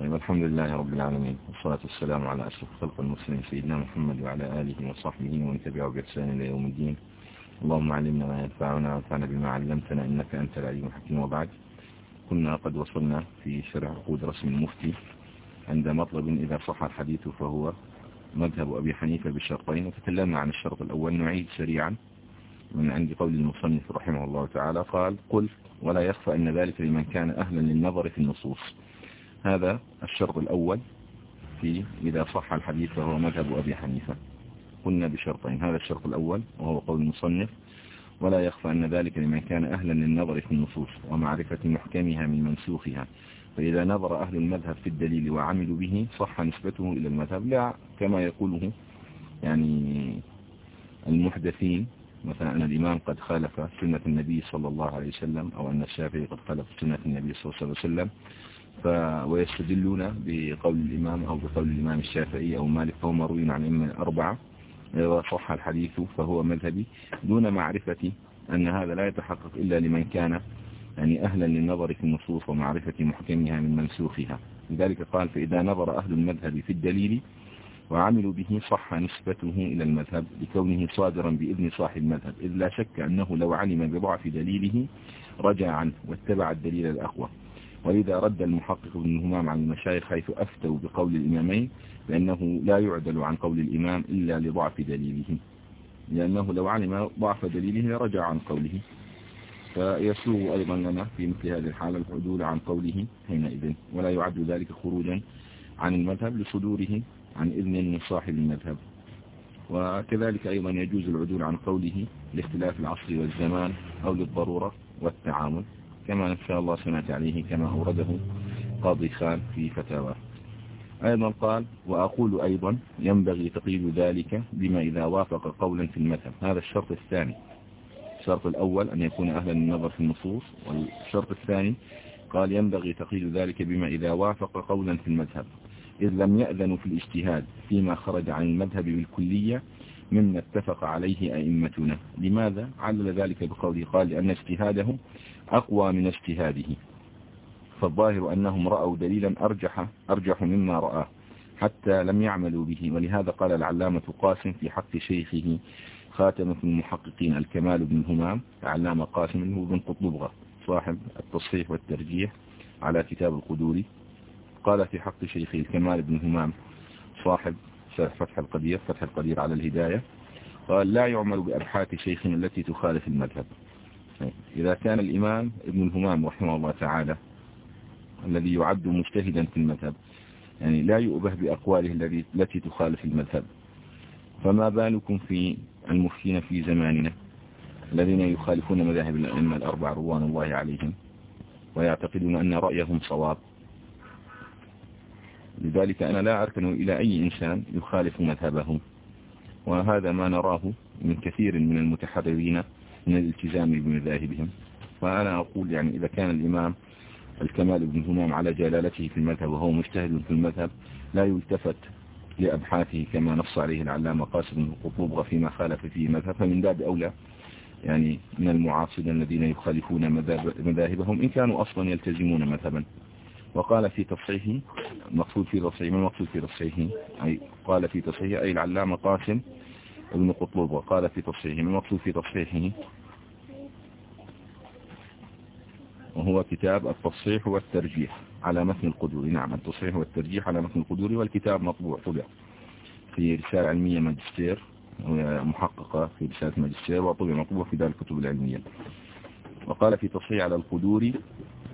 طيب الحمد لله رب العالمين والصلاة والسلام على أشرف خلق المسلمين سيدنا محمد وعلى آله وصحبه ومن تبعه بإحسان إلى يوم الدين. اللهم علمنا ما ينفعنا وانفعنا بما علمتنا إنك أنت العليم الحكيم. وبعد كنا قد وصلنا في شرح عقود رسم المفتي. عند مطلب إذا صح الحديث فهو مذهب أبي حنيفة بالشرطين. وتكلمنا عن الشرط الأول نعيد سريعا. من عند قول المصنف رحمه الله تعالى قال قل ولا يخفى أن ذلك لمن كان أهلا للنظر في النصوص. هذا الشرط الأول في إذا صح الحديث فهو مذهب أبي حنيفة. قلنا بشرطين هذا الشرط الأول وهو قول المصنف ولا يخفى أن ذلك لمن كان أهلا للنظر في النصوص ومعرفة محكمها من منسوخها. فإذا نظر أهل المذهب في الدليل وعملوا به صح نسبته إلى المذهب. لا كما يقوله يعني المحدثين مثلا أن الإمام قد خالف سنة النبي صلى الله عليه وسلم أو أن الشافعي قد خالف سنة النبي صلى الله عليه وسلم. ف ويستدلون بقول الإمام أو بقول الإمام الشافعي أو مالك فهو مروي عن إما الأربعة صح الحديث فهو مذهبي دون معرفة أن هذا لا يتحقق إلا لمن كان يعني أهلا للنظر في النصوص ومعرفة محكمها من منسوخها. لذلك قال فإذا نظر أهل المذهب في الدليل وعملوا به صح نسبته إلى المذهب لكونه صادرا بإذن صاحب المذهب إذ لا شك أنه لو علم بضعف دليله رجع عنه واتبع الدليل الأقوى. ولذا رد المحقق ابن همام عن المشايخ حيث أفتوا بقول الإمامين لأنه لا يعدل عن قول الإمام إلا لضعف دليله. لأنه لو علم ضعف دليله رجع عن قوله. فيسوء أيضا لنا في مثل هذه الحالة العدول عن قوله حينئذ. ولا يعد ذلك خروجا عن المذهب لصدوره عن إذن من صاحب المذهب. وكذلك أيضا يجوز العدول عن قوله لاختلاف العصر والزمان أو للضرورة والتعامل. كما شاء الله سمعت عليه كما أورده قاضي خان في فتاوى. أيضا قال وأقول أيضا ينبغي تقييد ذلك بما إذا وافق قولا في المذهب. هذا الشرط الثاني. الشرط الأول أن يكون أهلا للنظر في النصوص. والشرط الثاني قال ينبغي تقييد ذلك بما إذا وافق قولا في المذهب. إذ لم يأذنوا في الاجتهاد فيما خرج عن المذهب بالكلية مما اتفق عليه أئمتنا. لماذا؟ علل ذلك بقوله؟ قال لأن اجتهادهم أقوى من اجتهاده. فالظاهر أنهم رأوا دليلا أرجح, أرجح مما رآه حتى لم يعملوا به. ولهذا قال العلامة قاسم في حق شيخه خاتمة المحققين الكمال بن همام العلامة قاسم هو بن قطبغة صاحب التصحيح والترجيح على كتاب القدوري. قال في حق شيخه الكمال بن همام صاحب فتح القدير فتح القدير على الهداية. قال لا يعمل بأبحاث شيخنا التي تخالف المذهب. إذا كان الإمام ابن الهمام رحمه الله تعالى الذي يعد مجتهدا في المذهب يعني لا يؤبه بأقواله التي تخالف المذهب. فما بالكم في المفتين في زماننا الذين يخالفون مذاهب الأئمة الأربع روان الله عليهم ويعتقدون أن رأيهم صواب؟ لذلك أنا لا أركن إلى أي إنسان يخالف مذهبهم وهذا ما نراه من كثير من المتحررين من الالتزام بمذاهبهم. فأنا أقول يعني إذا كان الإمام الكمال بن همام على جلالته في المذهب وهو مجتهد في المذهب لا يلتفت لأبحاثه كما نص عليه العلامة قاسم بن قطوبغ فيما خالف فيه مذهب فمن باب أولى يعني من المعاصرين الذين يخالفون مذاهبهم إن كانوا أصلا يلتزمون مذهبا. وقال في تصحيحه المقصود في تصحيحه ما المقصود في تصحيحه؟ أي قال في تصحيحه أي العلامة قاسم ابن قطلوب وقال في تصحيحه ما المقصود في تصحيحه؟ وهو كتاب التصحيح والترجيح على متن القدور نعم التصحيح والترجيح على متن القدور والكتاب مطبوع طبع في رسالة علمية ماجستير محققة في رسالة ماجستير وطبع مطبوع في دار الكتب العلمية. وقال في تصحيح على القدور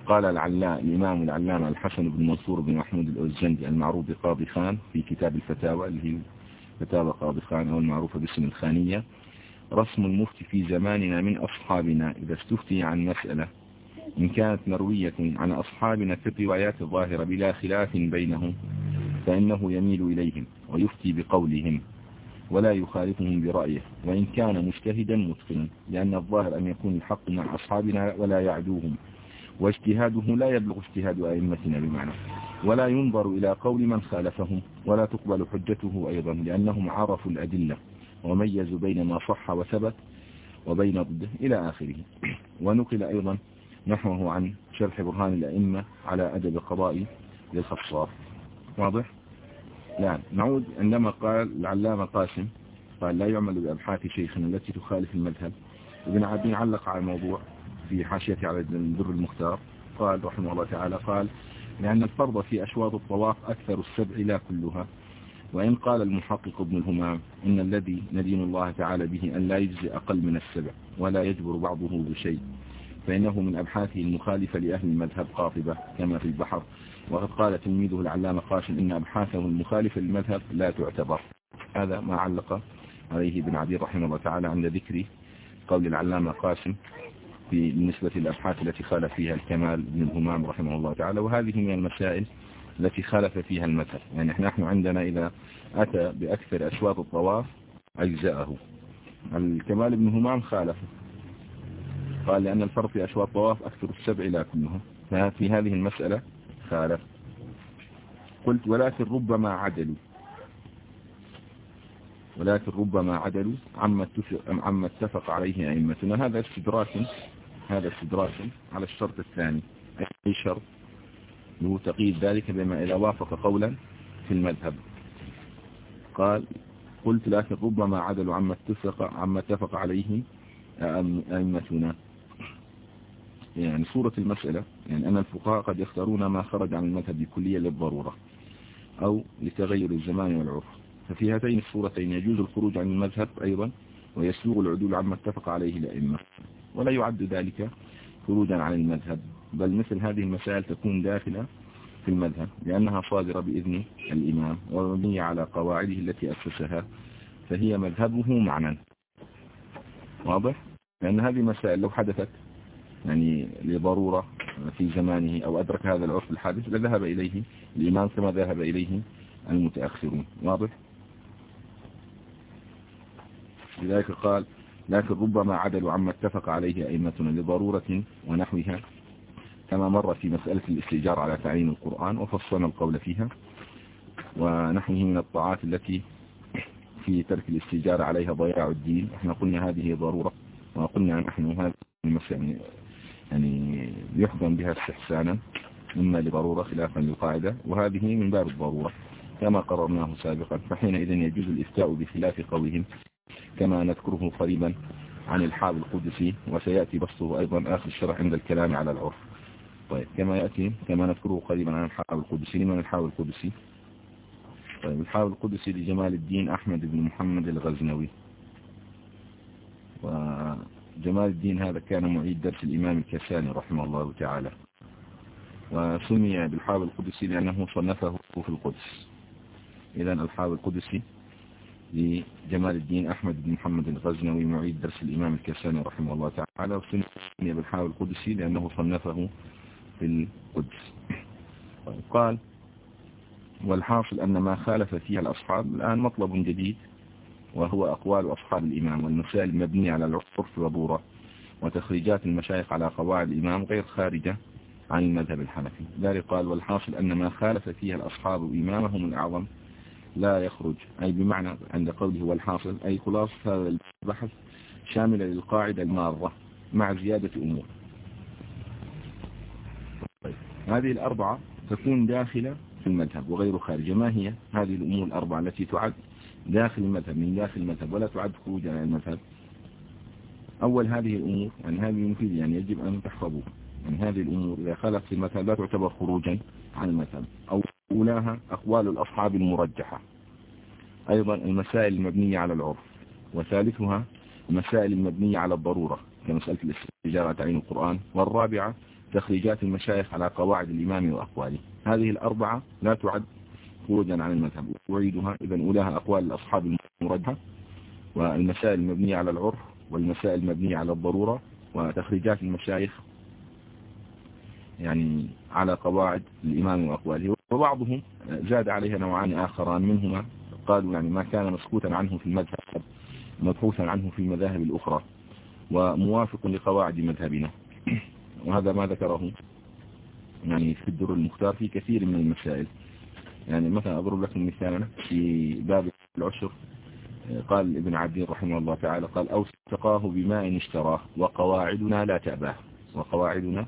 قال العلاء الإمام العلامة الحسن بن منصور بن محمود الأوزجندي المعروف بقاضي خان في كتاب الفتاوى اللي هي فتاوى قاضي خان أو المعروفة باسم الخانية رسم المفتي في زماننا من أصحابنا إذا استفتي عن مسألة إن كانت مروية عن أصحابنا في الروايات الظاهرة بلا خلاف بينهم فإنه يميل إليهم ويفتي بقولهم ولا يخالفهم برأيه وإن كان مجتهدا متقنا لأن الظاهر أن يكون الحق مع أصحابنا ولا يعدوهم. واجتهاده لا يبلغ اجتهاد أئمتنا بمعنى. ولا ينظر إلى قول من خالفهم ولا تقبل حجته أيضا لأنهم عرفوا الأدلة. وميزوا بين ما صح وثبت وبين ضده إلى آخره. ونقل أيضا نحوه عن شرح برهان الأئمة على أدب القضاء للخصار واضح؟ لا. نعود عندما قال العلامة قاسم قال لا يعمل بأبحاث شيخنا التي تخالف المذهب. ابن عبدين علق على الموضوع. في حاشيته على الدر المختار. قال رحمه الله تعالى قال لأن الفرض في أشواط الطواف أكثر السبع لا كلها. وإن قال المحقق ابن الهمام إن الذي ندين الله تعالى به أن لا يجزي أقل من السبع ولا يجبر بعضه بشيء فإنه من أبحاثه المخالفة لأهل المذهب قاطبة كما في البحر. وقد قال تلميذه العلامة قاسم إن أبحاثه المخالفة للمذهب لا تعتبر. هذا ما علق عليه ابن عبير رحمه الله تعالى عند ذكر قول العلامة قاسم بالنسبة للأبحاث التي خالف فيها الكمال بن الهمام رحمه الله تعالى وهذه من المسائل التي خالف فيها المثل يعني نحن عندنا إذا أتى بأكثر أشواط الطواف أجزاءه الكمال بن همام خالف. قال لأن الفرق في أشواط الطواف أكثر السبع لا كلها ففي هذه المسألة خالف. قلت ولكن ربما عدلوا. ولكن ربما عدلوا. عما عما اتفق عليه أئمتنا. هذا استدراك هذا استدراك على الشرط الثاني أي شرط؟ له تقييد ذلك بما إذا وافق قولا في المذهب. قال قلت لكن ربما عدلوا عما اتفق عما اتفق عليه أئمتنا. يعني صورة المسألة يعني أن الفقهاء قد يختارون ما خرج عن المذهب بكلية للضرورة أو لتغير الزمان والعرف. ففي هاتين الصورتين يجوز الخروج عن المذهب أيضا ويسوغ العدول عما اتفق عليه الأئمة. ولا يعد ذلك خروجا عن المذهب بل مثل هذه المسائل تكون داخلة في المذهب لأنها صادرة بإذن الإمام ومبنية على قواعده التي أسسها فهي مذهبه معنى واضح؟ لأن هذه المسائل لو حدثت يعني لضرورة في زمانه أو أدرك هذا العرف الحادث لذهب إليه الإمام كما ذهب إليه المتأخرون واضح؟ لذلك قال لكن ربما عدلوا عما اتفق عليه أئمتنا لضرورة ونحوها كما مر في مسألة الاستئجار على تعيين القرآن وفصلنا القول فيها ونحوه من الطاعات التي في ترك الاستئجار عليها ضياع الدين. إحنا قلنا هذه ضرورة وقلنا نحن هذه المسألة يعني يحكم بها استحسانا إما لضرورة خلافا للقاعدة وهذه من باب الضرورة كما قررناه سابقا فحينئذ يجوز الإفتاء بخلاف قولهم. كما نذكره قريبا عن الحاب القدسي وسيأتي بسطه أيضا آخر الشرح عند الكلام على العرف. طيب كما يأتي كما نذكره قريبا عن الحاب القدسي. لمن الحاب القدسي؟ طيب الحاب القدسي لجمال الدين أحمد بن محمد الغزنوي. وجمال الدين هذا كان معيد درس الإمام الكساني رحمه الله تعالى. وسمي بالحاب القدسي لأنه صنفه في القدس. إذا الحاب القدسي لجمال الدين أحمد بن محمد الغزنوي معيد درس الإمام الكساني رحمه الله تعالى وسمي بالحاوي القدسي لأنه صنفه في القدس. قال والحاصل أن ما خالف فيها الأصحاب الآن مطلب جديد وهو أقوال أصحاب الإمام والمسائل المبنية على العرف والضورة وتخريجات المشايخ على قواعد الإمام غير خارجة عن المذهب الحنفي. ذلك قال والحاصل أن ما خالف فيها الأصحاب إمامهم الأعظم لا يخرج. أي بمعنى عند قوله والحاصل أي خلاص هذا البحث شاملة للقاعدة المارة مع زيادة أمور. طيب. هذه الأربعة تكون داخلة في المذهب وغير خارجة. ما هي هذه الأمور الأربعة التي تعد داخل المذهب من داخل المذهب ولا تعد خروجا عن المذهب؟ أول هذه الأمور يعني هذه مفيدة يعني يجب أن تحفظوا يعني هذه الأمور إذا خلت في المذهب لا تعتبر خروجا. عن المذهب أو أولاها أقوال الأصحاب المرجحة. أيضا المسائل المبنية على العرف وثالثها المسائل المبنية على الضرورة كمسألة الاستجارة تعين القرآن والرابعة تخريجات المشايخ على قواعد الإمام وأقواله. هذه الأربعة لا تعد خروجا عن المذهب. أعيدها إذا أولاها أقوال الأصحاب المرجحة والمسائل المبنية على العرف والمسائل المبنية على الضرورة وتخريجات المشايخ يعني على قواعد الإمام وأقواله وبعضهم زاد عليها نوعان آخران منهما. قالوا يعني ما كان مسكوتا عنه في المذهب مبحوثا عنه في المذاهب الأخرى وموافق لقواعد مذهبنا. وهذا ما ذكره يعني في الدر المختار في كثير من المسائل. يعني مثلا أضرب لكم مثالا في باب العشر. قال ابن عبدين رحمه الله تعالى قال أو سقاه بماء اشتراه وقواعدنا لا تأباه. وقواعدنا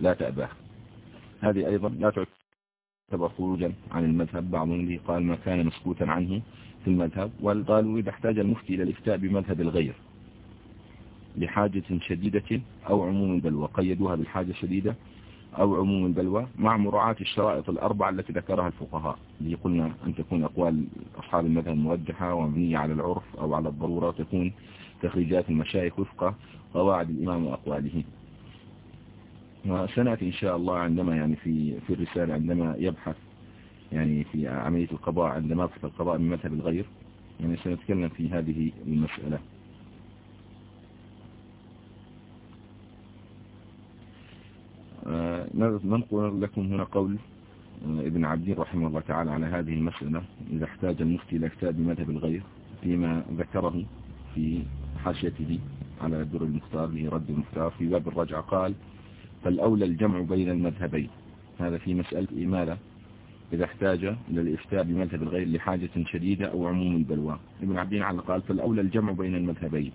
لا تأباه. هذه أيضا لا يعتبر خروجا عن المذهب. بعضهم به قال ما كان مسكوتا عنه في المذهب وقالوا إذا احتاج المفتي إلى الإفتاء بمذهب الغير لحاجة شديدة أو عموم البلوى. قيدوها بالحاجة الشديدة أو عموم البلوى مع مراعاة الشرائط الأربعة التي ذكرها الفقهاء. اللي قلنا أن تكون أقوال أصحاب المذهب مرجحة ومبنية على العرف أو على الضرورة وتكون تخريجات المشايخ وفق قواعد الإمام وأقواله. وسنأتي إن شاء الله عندما يعني في في الرسالة عندما يبحث يعني في عملية القضاء عندما يبحث القضاء من مذهب الغير يعني سنتكلم في هذه المسألة. آه، ننقل لكم هنا قول آه، ابن عبدين رحمه الله تعالى على هذه المسألة. إذا احتاج المفتي إلى كتاب بمذهب الغير فيما ذكره في حاشيته على الدر المختار به رد المختار في باب الرجعة قال فالأولى الجمع بين المذهبين. هذا في مسألة إمالة إذا احتاج إلى الإفتاء بمذهب الغير لحاجة شديدة أو عموم البلوى. ابن عبدين على قال فالأولى الجمع بين المذهبين.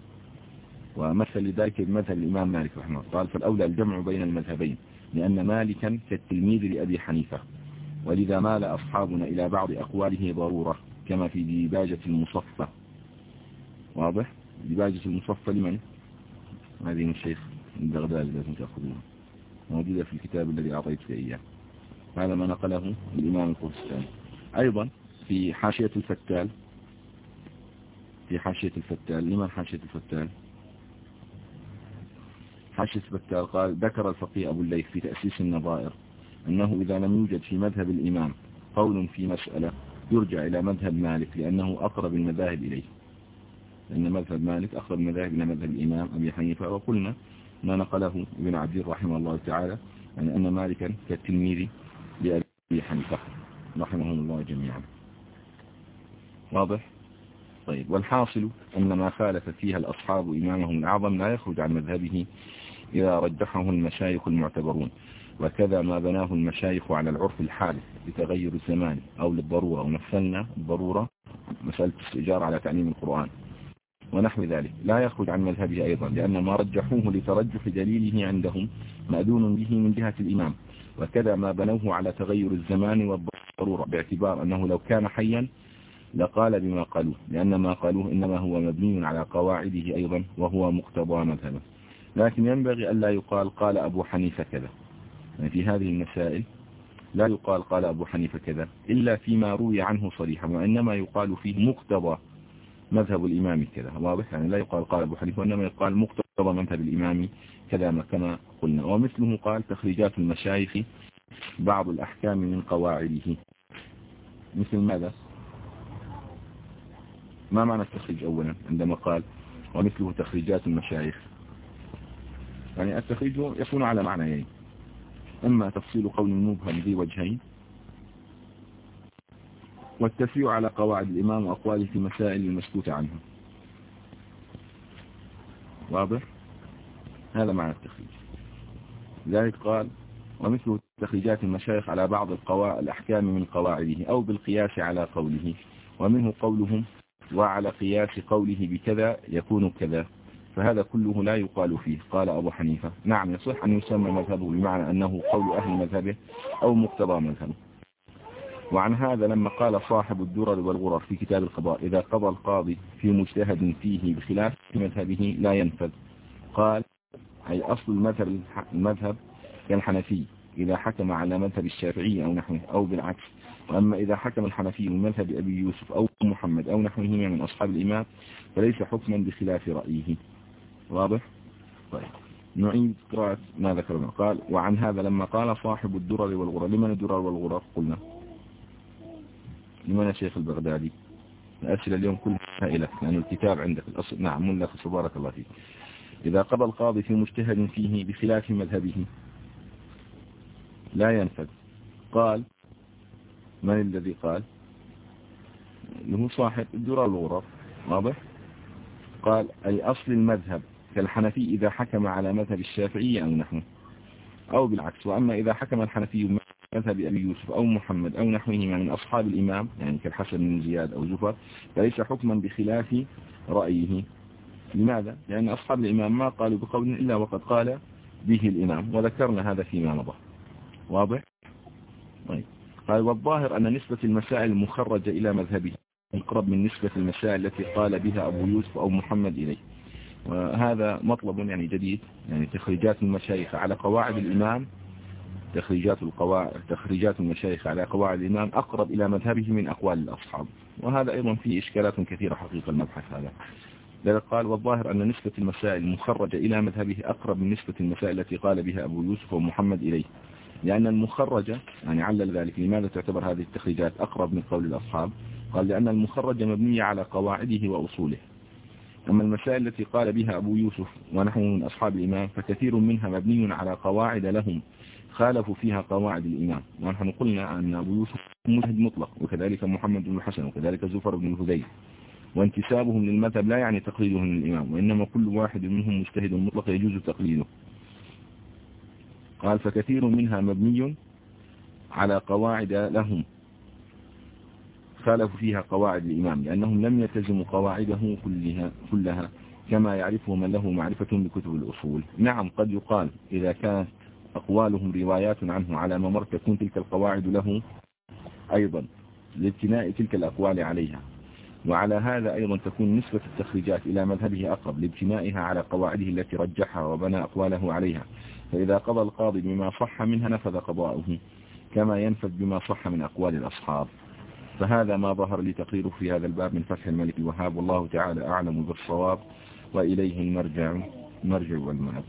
ومثل لذلك بمثل الإمام مالك رحمه الله. قال فالأولى الجمع بين المذهبين لأن مالكا كالتلميذ لأبي حنيفة. ولذا مال أصحابنا إلى بعض أقواله ضرورة كما في ديباجة المصفى. واضح؟ ديباجة المصفى لمن؟ هذه من الشيخ البغداد لازم تأخذونها موجودة في الكتاب الذي أعطيتك إياه. هذا ما نقله الإمام القرستاني أيضا في حاشية الفتال في حاشية الفتال لمن حاشية الفتال؟ حاشية الفتال قال ذكر الفقيه أبو الليث في تأسيس النظائر أنه إذا لم يوجد في مذهب الإمام قول في مسألة يرجع إلى مذهب مالك لأنه أقرب المذاهب إليه. لأن مذهب مالك أقرب المذاهب إلى مذهب الإمام أبي حنيفة. وقلنا ما نقله ابن عبد رحمه الله تعالى يعني أن مالكا كالتلميذ لأبي حنيفة رحمهم الله جميعا. واضح؟ طيب. والحاصل أن ما خالف فيها الأصحاب إمامهم الأعظم لا يخرج عن مذهبه إذا رجحه المشايخ المعتبرون وكذا ما بناه المشايخ على العرف الحادث لتغير الزمان أو للضرورة. ومثلنا الضرورة مسألة الاستئجار على تعليم القرآن. ونحو ذلك. لا يخرج عن مذهبه أيضا لأن ما رجحوه لترجح دليله عندهم مأذون به من جهة الإمام. وكذا ما بنوه على تغير الزمان والضرورة باعتبار أنه لو كان حيا لقال بما قالوه لأن ما قالوه إنما هو مبني على قواعده أيضا وهو مقتضى مذهبه. لكن ينبغي أن لا يقال قال أبو حنيفة كذا. يعني في هذه المسائل لا يقال قال أبو حنيفة كذا إلا فيما روي عنه صريحا وإنما يقال فيه مقتضى مذهب الإمام كذا. واضح؟ يعني لا يقال قال أبو حنيفة وإنما يقال مقتضى مذهب الإمام كذا كما قلنا. ومثله قال تخريجات المشايخ بعض الأحكام من قواعده. مثل ماذا؟ ما معنى التخريج أولا عندما قال ومثله تخريجات المشايخ؟ يعني التخريج يكون على معنيين. إما تفصيل قول مبهم ذي وجهين والتفريع على قواعد الإمام وأقواله في مسائل المسكوت عنها واضح؟ هذا معنى التخريج. لذلك قال ومثل تخريجات المشايخ على بعض القواعد الأحكام من قواعده أو بالقياس على قوله. ومنه قولهم وعلى قياس قوله بكذا يكون كذا. فهذا كله لا يقال فيه. قال أبو حنيفة نعم يصح أن يسمى مذهبه بمعنى أنه قول أهل مذهبه أو مقتضى مذهبه. وعن هذا لما قال صاحب الدرر والغرر في كتاب القضاء إذا قضى القاضي في مجتهد فيه بخلاف مذهبه لا ينفذ. قال أي أصل المذهب, المذهب كالحنفي إذا حكم على مذهب الشافعي أو نحوه أو بالعكس. وأما إذا حكم الحنفي من مذهب أبي يوسف أو محمد أو نحوهما من أصحاب الإمام فليس حكما بخلاف رأيه. واضح؟ طيب. نعيد قراءة ما ذكرنا. قال وعن هذا لما قال صاحب الدرر والغرر لمن الدرر والغرر؟ قلنا. لمن الشيخ البغدادي؟ الأسئلة اليوم كلها إلى لأن الكتاب عندك الأصل نعم ملا بارك الله فيك. إذا قضى القاضي في مجتهد فيه بخلاف مذهبه لا ينفذ. قال من الذي قال؟ له صاحب الدرر والغرر واضح؟ قال أي أصل المذهب كالحنفي إذا حكم على مذهب الشافعي أو نحن أو بالعكس. وأما إذا حكم الحنفي مذهب أبي يوسف أو محمد أو نحوهما من أصحاب الإمام يعني كالحسن بن زياد أو زفر فليس حكما بخلاف رأيه لماذا؟ لأن أصحاب الإمام ما قالوا بقول إلا وقد قال به الإمام وذكرنا هذا فيما مضى واضح؟ طيب قال والظاهر أن نسبة المسائل المخرجة إلى مذهبه أقرب من نسبة المسائل التي قال بها أبو يوسف أو محمد إليه وهذا مطلب يعني جديد يعني تخريجات المشايخ على قواعد الإمام تخريجات القواعد تخريجات المشايخ على قواعد الإمام أقرب إلى مذهبه من أقوال الأصحاب. وهذا أيضا فيه إشكالات كثيرة حقيقة المبحث هذا. لذلك قال والظاهر أن نسبة المسائل المخرجة إلى مذهبه أقرب من نسبة المسائل التي قال بها أبو يوسف ومحمد إليه. لأن المخرجة يعني علل ذلك لماذا تعتبر هذه التخريجات أقرب من قول الأصحاب؟ قال لأن المخرجة مبنية على قواعده وأصوله. أما المسائل التي قال بها أبو يوسف ونحن من أصحاب الإمام فكثير منها مبني على قواعد لهم. خالفوا فيها قواعد الإمام ونحن قلنا أن أبو يوسف مجتهد مطلق وكذلك محمد بن الحسن وكذلك زفر بن الهذيل. وانتسابهم للمذهب لا يعني تقليدهم للإمام وإنما كل واحد منهم مجتهد مطلق يجوز تقليده. قال فكثير منها مبني على قواعد لهم. خالفوا فيها قواعد الإمام لأنهم لم يتزموا قواعده كلها, كلها كما يعرفه من له معرفة بكتب الأصول. نعم قد يقال إذا كانت أقوالهم روايات عنه على ممر تكون تلك القواعد له أيضا لابتناء تلك الأقوال عليها. وعلى هذا أيضا تكون نسبة التخريجات إلى مذهبه أقرب لابتنائها على قواعده التي رجحها وبنى أقواله عليها. فإذا قضى القاضي بما صح منها نفذ قضاؤه كما ينفذ بما صح من أقوال الأصحاب. فهذا ما ظهر لي تقريره في هذا الباب من فتح الملك الوهاب. والله تعالى أعلم بالصواب وإليه المرجع مرجع والمعب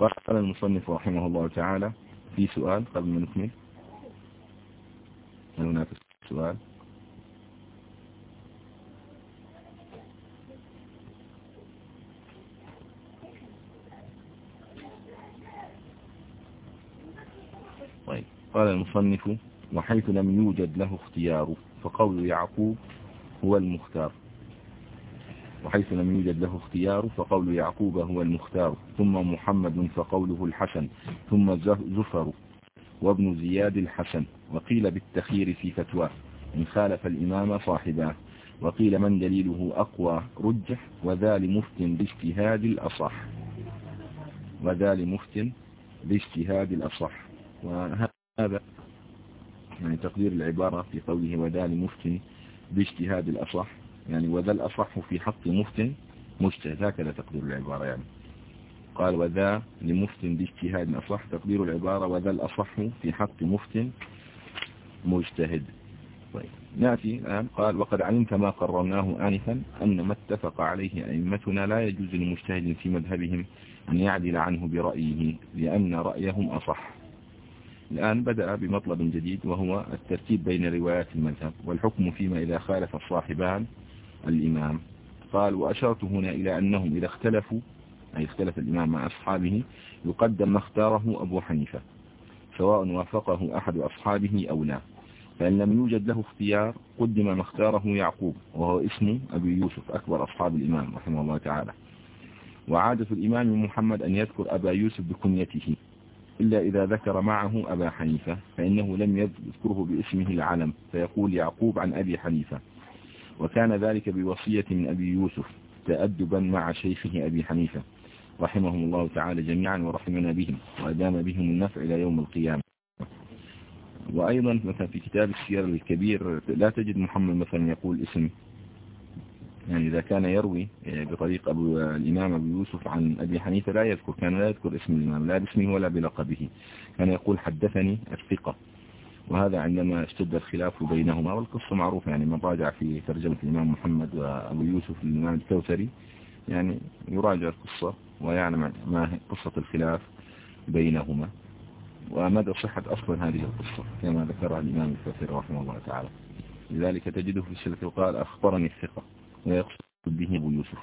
قال المصنف رحمه الله تعالى في سؤال قبل ما نكمل. هل هناك سؤال؟ طيب. قال المصنف وحيث لم يوجد له اختيار فقول يعقوب هو المختار. وحيث لم يوجد له اختيار فقول يعقوب هو المختار ثم محمد فقوله الحسن ثم زفر وابن زياد الحسن وقيل بالتخير في فتواه إن خالف الإمام صاحباه وقيل من دليله أقوى رجح وذا لمفت باجتهاد الأصح. وذا لمفت باجتهاد الأصح. وهذا يعني تقدير العبارة في قوله وذا لمفت باجتهاد الأصح. يعني وذا الأصح في حق مفت مجتهد هكذا تقدير العبارة يعني. قال وذا لمفت باجتهاد أصح. تقدير العبارة وذا الأصح في حق مفت مجتهد. طيب. نأتي الآن. قال وقد علمت ما قررناه آنفا أن ما اتفق عليه أئمتنا لا يجوز لمجتهد في مذهبهم أن يعدل عنه برأيه لأن رأيهم أصح. الآن بدأ بمطلب جديد وهو الترتيب بين روايات المذهب والحكم فيما إذا خالف الصاحبان الإمام. قال وأشرت هنا إلى أنهم إذا اختلفوا أي اختلف الإمام مع أصحابه يقدم ما اختاره أبو حنيفة سواء وافقه أحد أصحابه أو لا. فإن لم يوجد له اختيار قدم ما اختاره يعقوب وهو اسم أبي يوسف أكبر أصحاب الإمام رحمه الله تعالى. وعادة الإمام محمد أن يذكر أبا يوسف بكنيته إلا إذا ذكر معه أبا حنيفة فإنه لم يذكره باسمه العلم. فيقول يعقوب عن أبي حنيفة وكان ذلك بوصية من أبي يوسف تأدبا مع شيخه أبي حنيفة رحمهم الله تعالى جميعا ورحمنا بهم وأدام بهم النفع إلى يوم القيامة. وأيضا مثلا في كتاب السير الكبير لا تجد محمد مثلا يقول اسم يعني إذا كان يروي بطريق أبو الإمام أبو يوسف عن أبي حنيفة لا يذكر كان لا يذكر اسم الإمام لا باسمه ولا بلقبه. كان يقول حدثني الثقة. وهذا عندما اشتد الخلاف بينهما والقصة معروفة يعني من راجع في ترجمة الإمام محمد وأبو يوسف للإمام الكوثري يعني يراجع القصة ويعلم ما قصة الخلاف بينهما ومدى صحة أصلا هذه القصة كما ذكرها الإمام الكوثري رحمه الله تعالى. لذلك تجده في السلة وقال أخبرني الثقة ويقصد به أبو يوسف.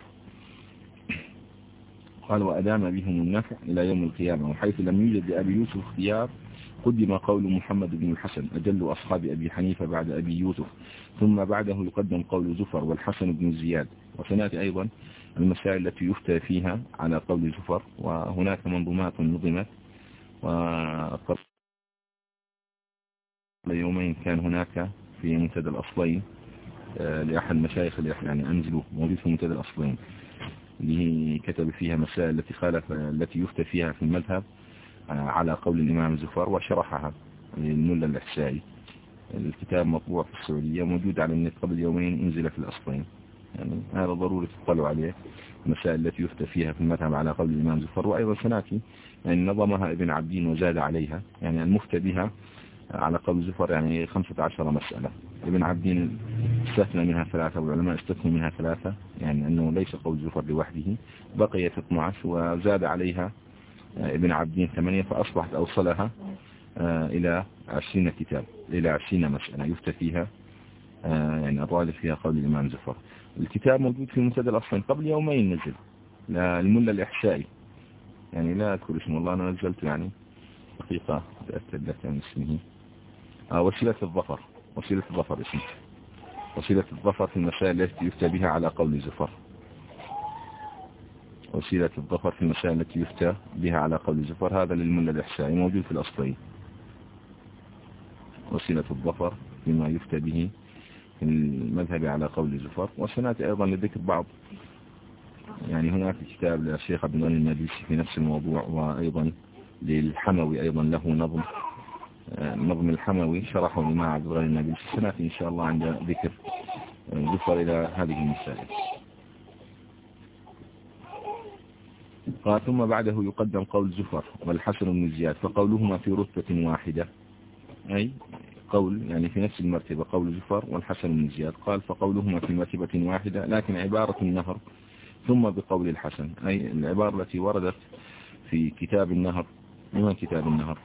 قال وأدام بهم النفع إلى يوم القيامة وحيث لم يوجد لأبي يوسف اختيار قدم قول محمد بن الحسن أجل أصحاب أبي حنيفة بعد أبي يوسف. ثم بعده يقدم قول زفر والحسن بن زياد. وسنأتي أيضا المسائل التي يفتى فيها على قول زفر وهناك منظومات نظمت. وقبل يومين كان هناك في منتدى الأصلين آه، لأحد مشايخ يعني أنزلوا موجود في منتدى الأصلين اللي كتب فيها مسائل التي خالف التي يفتى فيها في المذهب. على قول الإمام الزفار وشرحها للملا الإحسائي. الكتاب مطبوع في السعودية موجود على النت قبل يومين انزل في الأصلين يعني هذا ضروري تطلعوا عليه المسائل التي يفتى فيها في المذهب على قول الإمام زفر وأيضا سناتي يعني نظمها ابن عبدين وزاد عليها. يعني المفتى بها على قول زفر يعني 15 مسألة. ابن عبدين استثنى منها ثلاثة والعلماء استثنوا منها ثلاثة يعني أنه ليس قول زفر لوحده. بقيت 12 وزاد عليها ابن عبدين ثمانية فأصبحت أوصلها آه، إلى عشرين كتاب إلى عشرين مسألة يفتى فيها آه، يعني الراجح فيها قول الإمام زفر الكتاب موجود في منتدى الأصلين قبل يومين نزل. للملة الإحشائي. يعني لا أذكر اسم الله أنا نزلت يعني دقيقة تأكد لك من اسمه. آه وسيلة الظفر. وسيلة الظفر اسمه. وسيلة الظفر في المسائل التي يفتى بها على قول زفر وسيلة الظفر في المسائل التي يفتى بها على قول زفر هذا للملة الإحسائي موجود في الأصلين. وسيلة الظفر فيما يفتى به في المذهب على قول زفر وسنأتي أيضا لذكر بعض يعني هناك كتاب للشيخ عبد الغني النبيسي في نفس الموضوع وأيضا للحموي أيضا له نظم نظم الحموي شرحه الإمام عبد الغني النبيسي سنأتي إن شاء الله عند ذكر زفر إلى هذه المسائل. قال ثم بعده يقدم قول زفر والحسن بن زياد فقولهما في رتبة واحدة. أي قول يعني في نفس المرتبة قول زفر والحسن بن زياد. قال فقولهما في مرتبة واحدة لكن عبارة النهر. ثم بقول الحسن أي العبارة التي وردت في كتاب النهر. من كتاب النهر؟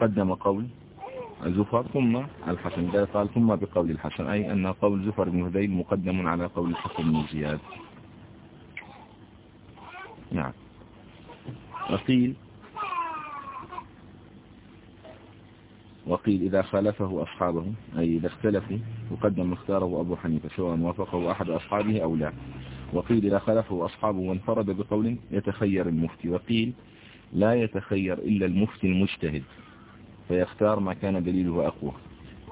قدم قول زفر ثم الحسن. قال ثم بقول الحسن أي أن قول زفر بن هذيل مقدم على قول الحسن بن زياد. نعم. وقيل وقيل إذا خالفه أصحابه أي إذا اختلفوا وقدم اختاره أبو حنيفة سواء وافقه أحد أصحابه أو لا. وقيل إذا خالفه أصحابه وانفرد بقول يتخير المفتي. وقيل لا يتخير إلا المفتي المجتهد فيختار ما كان دليله أقوى.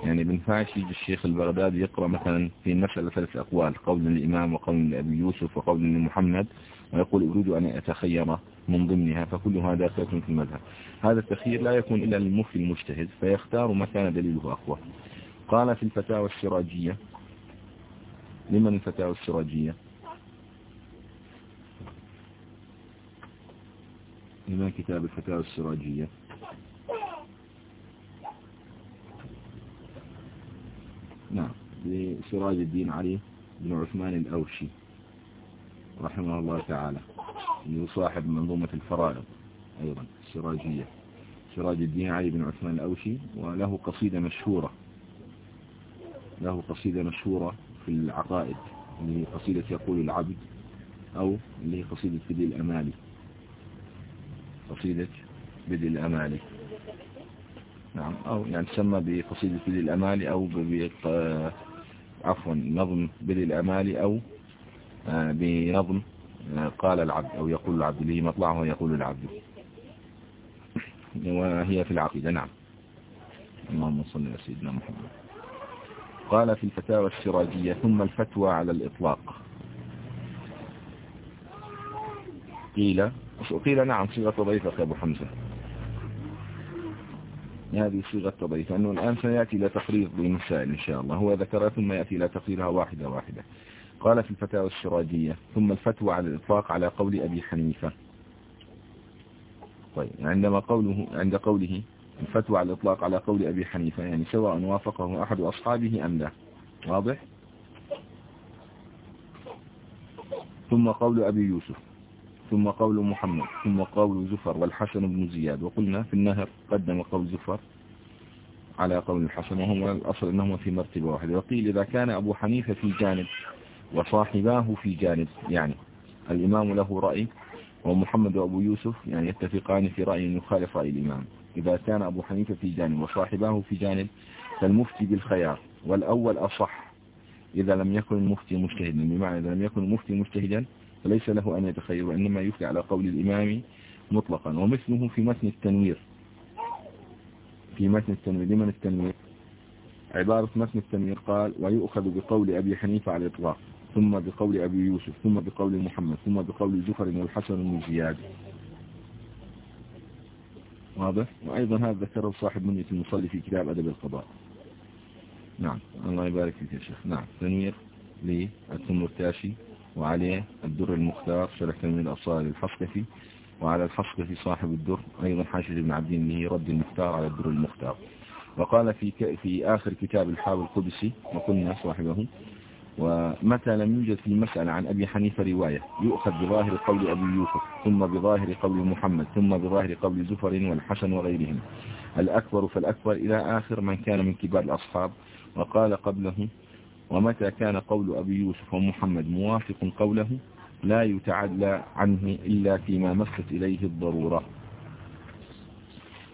يعني بنفعش يجي الشيخ البغدادي يقرأ مثلا في المسألة ثلاث أقوال قول للإمام وقول لأبي يوسف وقول لمحمد ويقول أريد أن أتخير من ضمنها فكل هذا داخلة في المذهب. هذا التخيير لا يكون إلا للمفتي المجتهد فيختار ما كان دليله أقوى. قال في الفتاوى السراجية لمن الفتاوى السراجية؟ لمن كتاب الفتاوى السراجية؟ نعم. لسراج الدين علي بن عثمان الأوشي رحمه الله تعالى يصاحب منظومة الفرائض أيضا السراجية. سراج الدين علي بن عثمان الأوشي وله قصيدة مشهورة له قصيدة مشهورة في العقائد اللي هي قصيدة يقول العبد أو اللي هي قصيدة بدء الأمالي قصيدة بدء الأمالي نعم. أو يعني تسمى بقصيدة بدء الأمالي أو عفوا نظم بدء الأمالي أو آه، بنظم آه، قال العبد أو يقول العبد هي مطلعه يقول العبد وهي في العقيدة. نعم. اللهم صل على سيدنا محمد. قال في الفتاوى السراجية ثم الفتوى على الإطلاق. قيل قيل نعم صيغة تضيفك يا أبو حمزة. هذه صيغة تضيف أنه الآن سيأتي إلى تقرير للمسائل إن شاء الله. هو ذكرها ثم يأتي إلى تقريرها واحدة واحدة. قال في الفتاوى السراجية ثم الفتوى على الإطلاق على قول أبي حنيفة. طيب عندما قوله عند قوله الفتوى على الإطلاق على قول أبي حنيفة يعني سواء وافقه أحد أصحابه أم لا. واضح؟ ثم قول أبي يوسف ثم قول محمد ثم قول زفر والحسن بن زياد. وقلنا في النهر قدم قول زفر على قول الحسن وهم الأصل أنهم في مرتبة واحدة. وقيل إذا كان أبو حنيفة في جانب وصاحباه في جانب يعني الإمام له رأي ومحمد وأبو يوسف يعني يتفقان في رأي يخالف رأي الإمام. إذا كان أبو حنيفة في جانب وصاحباه في جانب فالمفتي بالخيار والأول أصح. إذا لم يكن المفتي مجتهدا بمعنى إذا لم يكن المفتي مجتهدا فليس له أن يتخير وإنما يفتي على قول الإمام مطلقا. ومثله في متن التنوير. في متن التنوير. لمن التنوير؟ عبارة متن التنوير قال ويؤخذ بقول أبي حنيفة على الإطلاق ثم بقول أبي يوسف ثم بقول محمد ثم بقول زفر والحسن بن زياد. واضح؟ وأيضا هذا ذكره صاحب منية المصلي في كتاب أدب القضاء. نعم. الله يبارك فيك يا شيخ. نعم. تنوير للتمرتاشي وعليه الدر المختار شرح تنوير الأصال للحصكفي وعلى الحصكفي صاحب الدر أيضا حاشد بن عبدين له رد المختار على الدر المختار. وقال في في آخر كتاب الحاوي القدسي وقلنا صاحبه ومتى لم يوجد في مسألة عن أبي حنيفة رواية يؤخذ بظاهر قول أبي يوسف ثم بظاهر قول محمد ثم بظاهر قول زفر والحسن وغيرهم. الأكبر فالأكبر إلى آخر من كان من كبار الأصحاب وقال قبله ومتى كان قول أبي يوسف ومحمد موافق قوله لا يتعدى عنه إلا فيما مست إليه الضرورة؟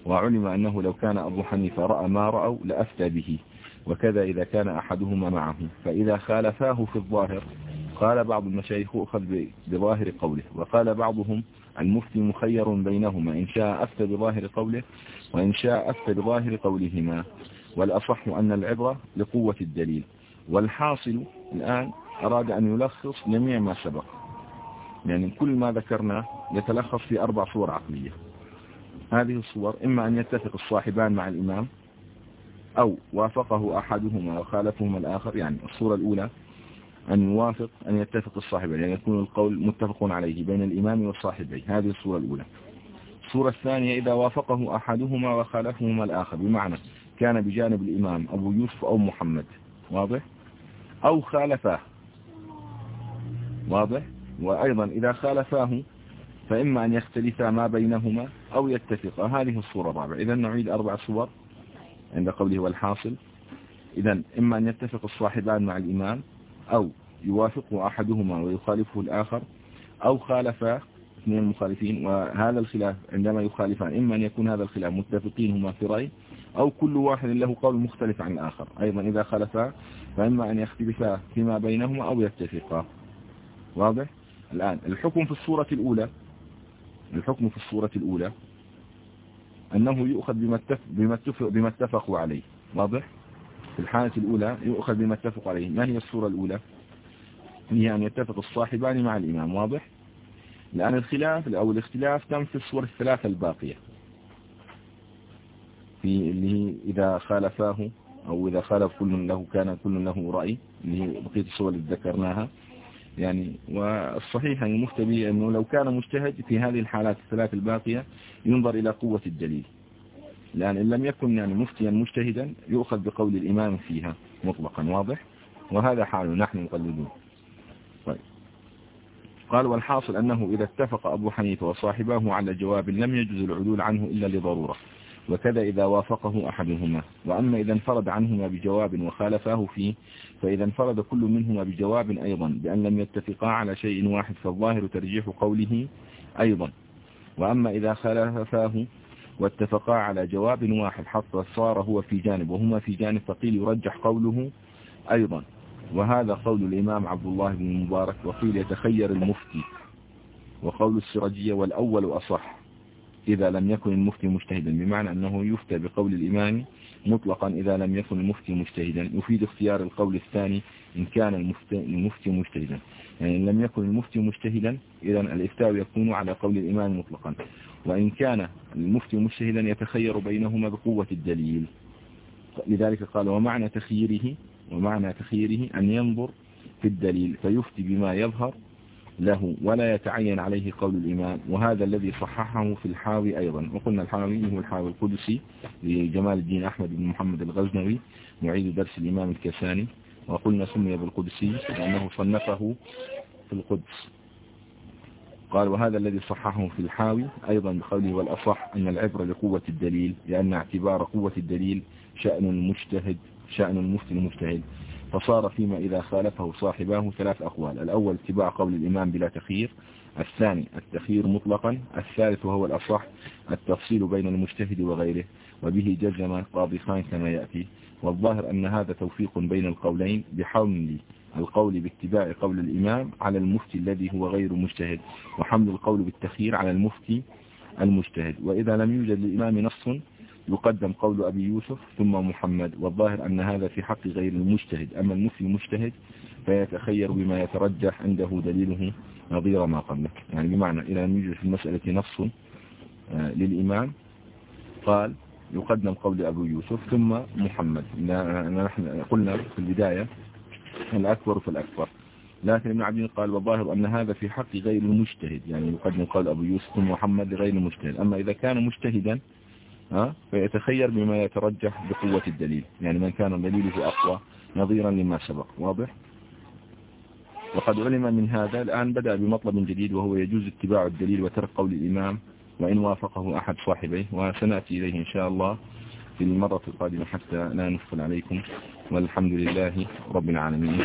وعلم أنه لو كان أبو حنيفة رأى ما رأوا لأفتى به وكذا إذا كان أحدهما معه. فإذا خالفاه في الظاهر قال بعض المشايخ أخذ بظاهر قوله وقال بعضهم المفتي مخير بينهما إن شاء أفتى بظاهر قوله وإن شاء أفتى بظاهر قولهما. والأصح أن العبرة لقوة الدليل. والحاصل الآن أراد أن يلخص جميع ما سبق. يعني كل ما ذكرناه يتلخص في أربع صور عقلية. هذه الصور إما أن يتفق الصاحبان مع الإمام أو وافقه أحدهما وخالفهما الآخر يعني الصورة الأولى أن يوافق أن يتفق الصاحبين يعني يكون القول متفق عليه بين الإمام والصاحبين. هذه الصورة الأولى. الصورة الثانية إذا وافقه أحدهما وخالفهما الآخر بمعنى كان بجانب الإمام أبو يوسف أو محمد واضح؟ أو خالفاه. واضح؟ وأيضا إذا خالفاه فإما أن يختلفا ما بينهما أو يتفقا. هذه الصورة الرابعة. إذا نعيد أربع صور عند قوله والحاصل. إذا إما أن يتفق الصاحبان مع الإمام أو يوافقه أحدهما ويخالفه الآخر أو خالف اثنين المخالفين وهذا الخلاف عندما يخالفان إما أن يكون هذا الخلاف متفقين هما في رأي أو كل واحد له قول مختلف عن الآخر. أيضا إذا خالفا فإما أن يختلفا فيما بينهما أو يتفقا واضح؟ الآن الحكم في الصورة الأولى الحكم في الصورة الأولى أنه يؤخذ بما بما اتفقوا عليه. واضح؟ في الحالة الأولى يؤخذ بما اتفقوا عليه. ما هي الصورة الأولى؟ هي أن يتفق الصاحبان مع الإمام. واضح؟ الآن الخلاف أو الاختلاف تم في الصور الثلاثة الباقية. في اللي هي إذا خالفاه أو إذا خالف كل له كان كل له رأي اللي هي بقية الصور اللي ذكرناها. يعني والصحيح أن المفتبي أنه لو كان مجتهد في هذه الحالات الثلاث الباقية ينظر إلى قوة الدليل. لأن إن لم يكن يعني مفتيا مجتهدا يؤخذ بقول الإمام فيها مطلقا واضح وهذا حاله نحن مقلدون طيب. قال والحاصل أنه إذا اتفق أبو حنيفة وصاحباه على جواب لم يجوز العدول عنه إلا لضرورة. وكذا إذا وافقه أحدهما. وأما إذا انفرد عنهما بجواب وخالفاه فيه فإذا انفرد كل منهما بجواب أيضا بأن لم يتفقا على شيء واحد فالظاهر ترجيح قوله أيضا. وأما إذا خالفاه واتفقا على جواب واحد حتى صار هو في جانب وهما في جانب فقيل يرجح قوله أيضا. وهذا قول الإمام عبد الله بن المبارك وقيل يتخير المفتي. وقول السرجية والأول أصح. إذا لم يكن المفتي مجتهدا بمعنى أنه يفتى بقول الإمام مطلقا إذا لم يكن المفتي مجتهدا. يفيد اختيار القول الثاني إن كان المفتي مجتهدا. يعني إن لم يكن المفتي مجتهدا إذا الإفتاء يكون على قول الإمام مطلقا. وإن كان المفتي مجتهدا يتخير بينهما بقوة الدليل. لذلك قال ومعنى تخييره ومعنى تخييره أن ينظر في الدليل فيفتي بما يظهر له ولا يتعين عليه قول الإمام. وهذا الذي صححه في الحاوي أيضا. وقلنا الحاوي هو الحاوي القدسي لجمال الدين أحمد بن محمد الغزنوي معيد درس الإمام الكساني. وقلنا سمي بالقدسي لأنه صنفه في القدس. قال وهذا الذي صححه في الحاوي أيضا بقوله والأصح أن العبرة لقوة الدليل لأن اعتبار قوة الدليل شأن المجتهد شأن المفتي المجتهد. فصار فيما إذا خالفه صاحباه ثلاث أقوال. الأول اتباع قول الإمام بلا تخيير. الثاني التخيير مطلقا. الثالث وهو الأصح التفصيل بين المجتهد وغيره وبه جزم قاضي خان كما يأتي. والظاهر أن هذا توفيق بين القولين بحمل القول باتباع قول الإمام على المفتي الذي هو غير مجتهد وحمل القول بالتخيير على المفتي المجتهد. وإذا لم يوجد للإمام نص يقدم قول أبي يوسف ثم محمد والظاهر أن هذا في حق غير المجتهد. أما المفتي المجتهد فيتخير بما يترجح عنده دليله نظير ما قبله يعني بمعنى إذا لم يوجد في المسألة نص آه، للإمام قال يقدم قول أبو يوسف ثم محمد. نحن قلنا في البداية الأكبر فالأكبر لكن ابن عبدين قال والظاهر أن هذا في حق غير المجتهد. يعني يقدم قول أبو يوسف ثم محمد لغير المجتهد. أما إذا كان مجتهدا فيتخير بما يترجح بقوة الدليل. يعني من كان دليله أقوى نظيرا لما سبق. واضح؟ وقد علم من هذا الآن بدأ بمطلب جديد وهو يجوز اتباع الدليل وترك قول الإمام وإن وافقه أحد صاحبيه وسنأتي إليه إن شاء الله في المرة القادمة حتى لا نفصل عليكم. والحمد لله رب العالمين.